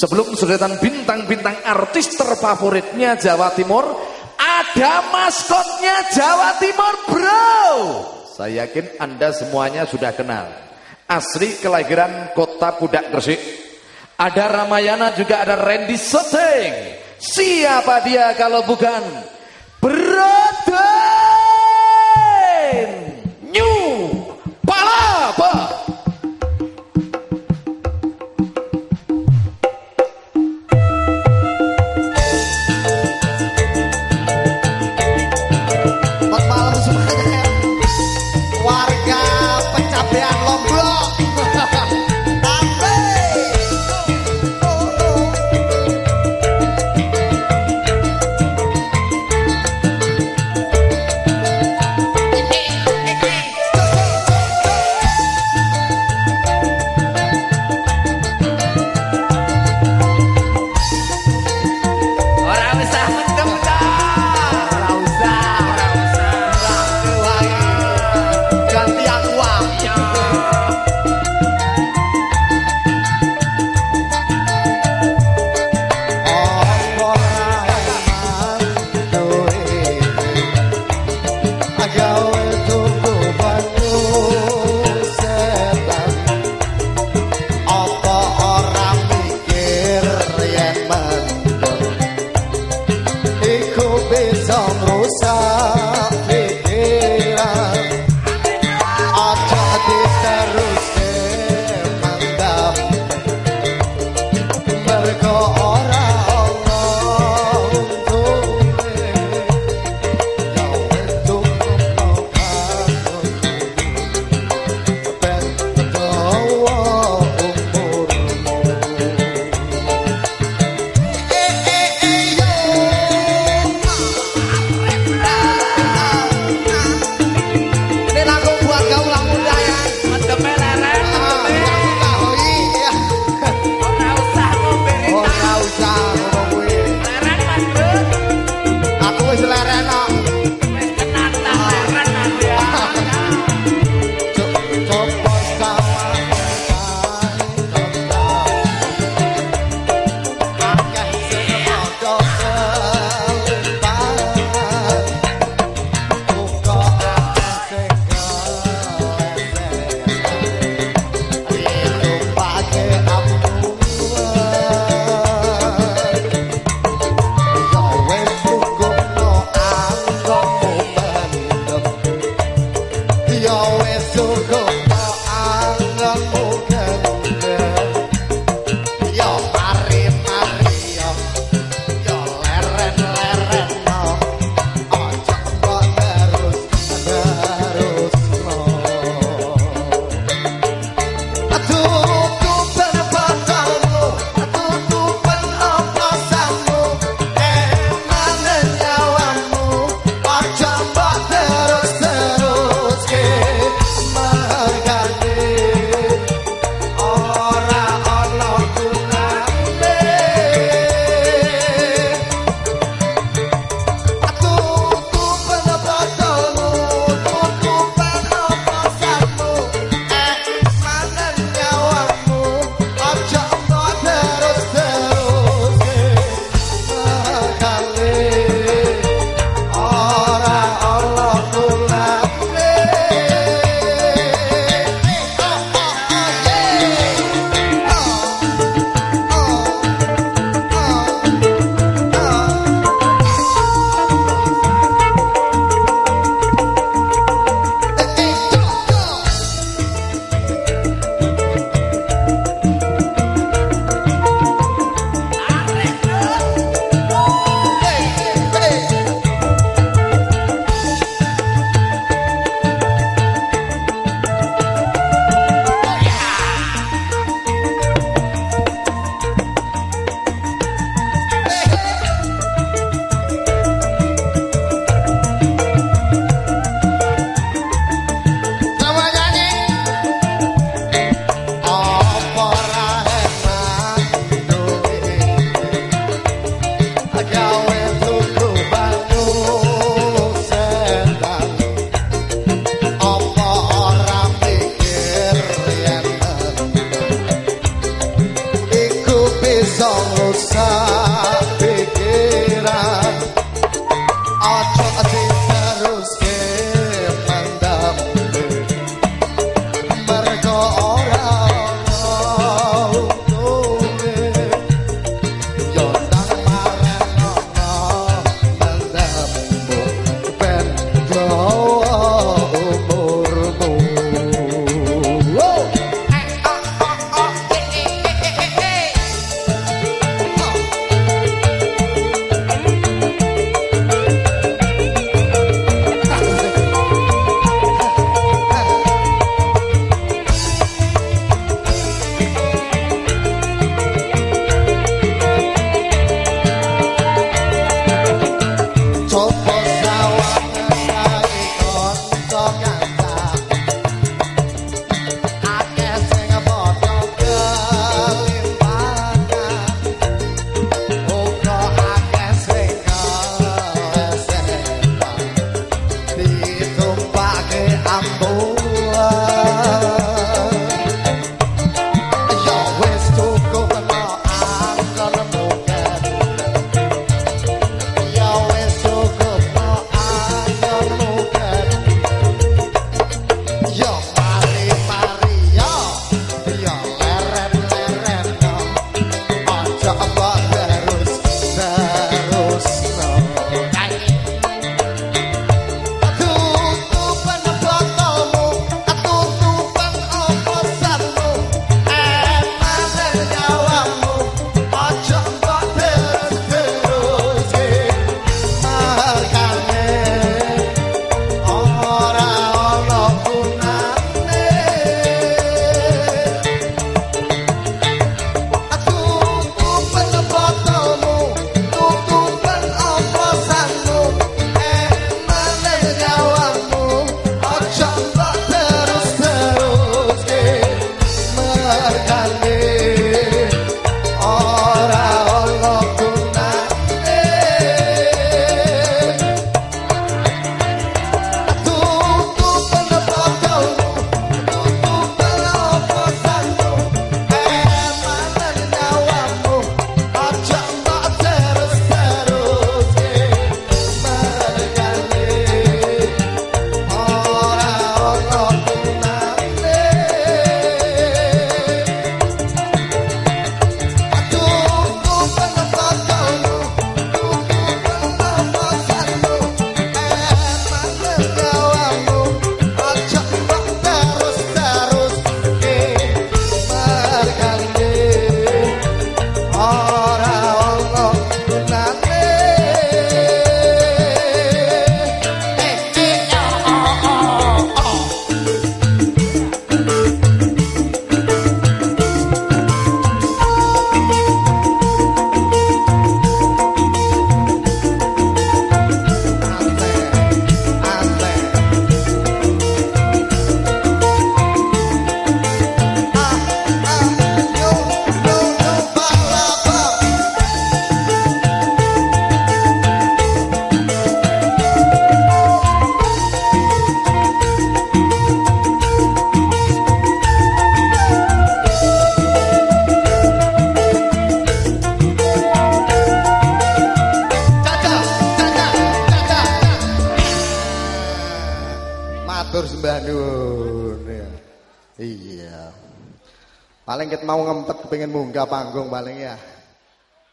Sebelum sudetan bintang-bintang artis terfavoritnya Jawa Timur, ada maskotnya Jawa Timur, bro. Saya yakin Anda semuanya sudah kenal. Asri kelahiran kota Pudak Gresik. Ada Ramayana juga ada Randy Setting. Siapa dia kalau bukan sampean lomblok Iya. Paling ket mau ngempet kepengin munggah panggung paling ya.